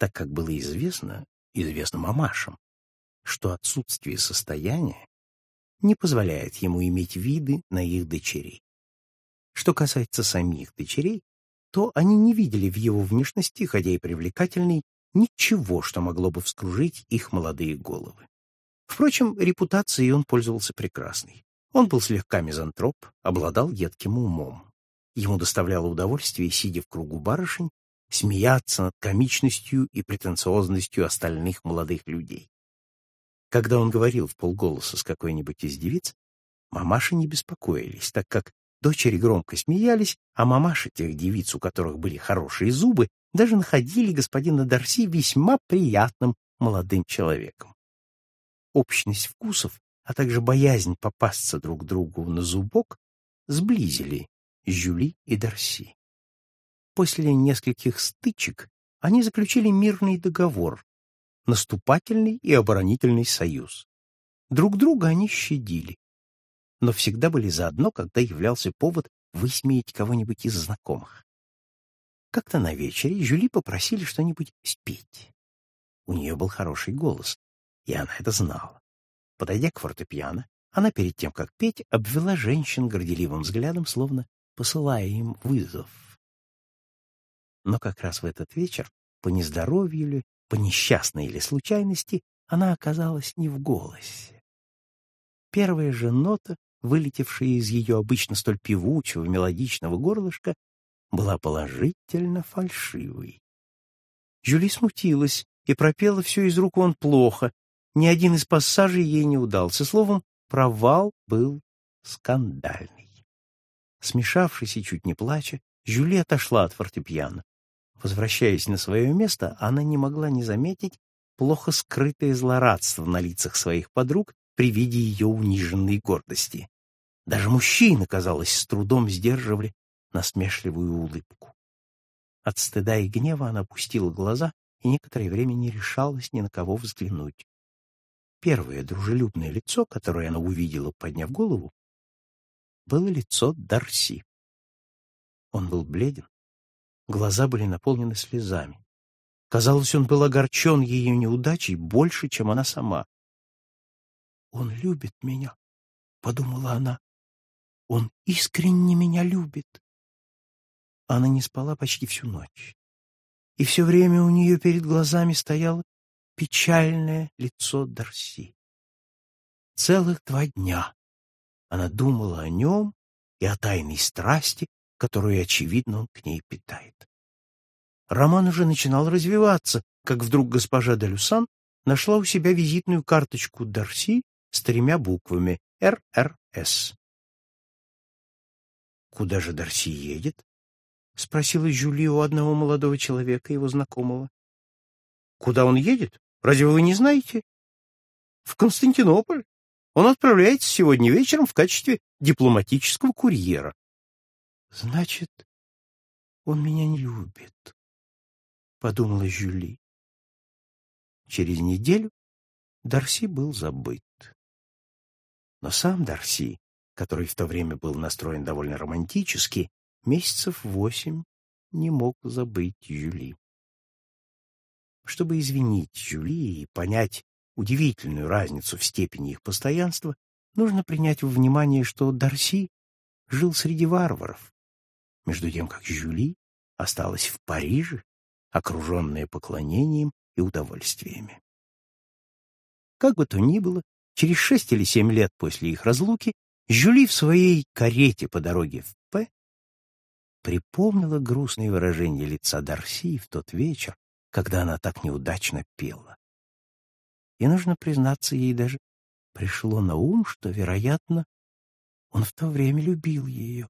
так как было известно, известно мамашам, что отсутствие состояния не позволяет ему иметь виды на их дочерей. Что касается самих дочерей, то они не видели в его внешности, хотя и привлекательной, ничего, что могло бы вскружить их молодые головы. Впрочем, репутацией он пользовался прекрасной. Он был слегка мизантроп, обладал едким умом. Ему доставляло удовольствие, сидя в кругу барышень, смеяться над комичностью и претенциозностью остальных молодых людей. Когда он говорил в полголоса с какой-нибудь из девиц, мамаши не беспокоились, так как дочери громко смеялись, а мамаши тех девиц, у которых были хорошие зубы, даже находили господина Дарси весьма приятным молодым человеком. Общность вкусов, а также боязнь попасться друг другу на зубок сблизили Жюли и Дарси. После нескольких стычек они заключили мирный договор, наступательный и оборонительный союз. Друг друга они щадили, но всегда были заодно, когда являлся повод высмеять кого-нибудь из знакомых. Как-то на вечере Жюли попросили что-нибудь спеть. У нее был хороший голос, и она это знала. Подойдя к фортепиано, она перед тем, как петь, обвела женщин горделивым взглядом, словно посылая им вызов. Но как раз в этот вечер, по нездоровью ли, по несчастной или случайности, она оказалась не в голосе. Первая же нота, вылетевшая из ее обычно столь певучего, мелодичного горлышка, была положительно фальшивой. Жюли смутилась и пропела все из рук вон плохо, ни один из пассажей ей не удался. Словом, провал был скандальный. Смешавшись и чуть не плача, Жюли отошла от фортепиано. Возвращаясь на свое место, она не могла не заметить плохо скрытое злорадство на лицах своих подруг при виде ее униженной гордости. Даже мужчины, казалось, с трудом сдерживали насмешливую улыбку. От стыда и гнева она опустила глаза и некоторое время не решалась ни на кого взглянуть. Первое дружелюбное лицо, которое она увидела, подняв голову, было лицо Дарси. Он был бледен, глаза были наполнены слезами. Казалось, он был огорчен ее неудачей больше, чем она сама. «Он любит меня», — подумала она. «Он искренне меня любит». Она не спала почти всю ночь. И все время у нее перед глазами стояло печальное лицо Дарси. Целых два дня она думала о нем и о тайной страсти, которую, очевидно, он к ней питает. Роман уже начинал развиваться, как вдруг госпожа де Люсан нашла у себя визитную карточку Дарси с тремя буквами РРС. «Куда же Дарси едет?» — спросила Жюли у одного молодого человека, его знакомого. «Куда он едет? Разве вы не знаете?» «В Константинополь. Он отправляется сегодня вечером в качестве дипломатического курьера. Значит, он меня не любит, подумала Жюли. Через неделю Дарси был забыт. Но сам Дарси, который в то время был настроен довольно романтически, месяцев восемь не мог забыть Жюли. Чтобы извинить Жюли и понять, удивительную разницу в степени их постоянства, нужно принять во внимание, что Дарси жил среди варваров, между тем как Жюли осталась в Париже, окруженная поклонением и удовольствиями. Как бы то ни было, через шесть или семь лет после их разлуки Жюли в своей карете по дороге в П припомнила грустное выражение лица Дарси в тот вечер, когда она так неудачно пела. И, нужно признаться, ей даже пришло на ум, что, вероятно, он в то время любил ее.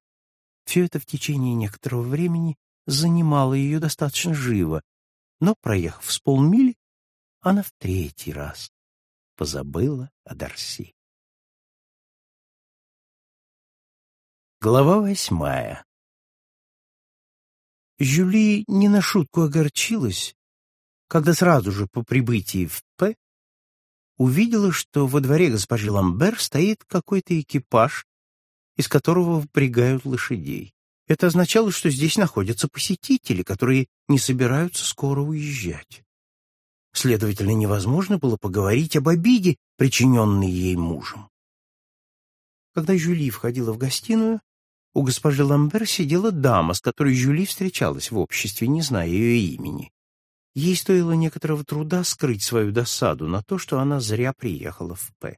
Все это в течение некоторого времени занимало ее достаточно живо, но, проехав с полмили, она в третий раз позабыла о Дарси. Глава восьмая Жюли не на шутку огорчилась, когда сразу же по прибытии в П увидела, что во дворе госпожи Ламбер стоит какой-то экипаж, из которого впрягают лошадей. Это означало, что здесь находятся посетители, которые не собираются скоро уезжать. Следовательно, невозможно было поговорить об обиде, причиненной ей мужем. Когда Жюли входила в гостиную, у госпожи Ламбер сидела дама, с которой Жюли встречалась в обществе, не зная ее имени. Ей стоило некоторого труда скрыть свою досаду на то, что она зря приехала в П.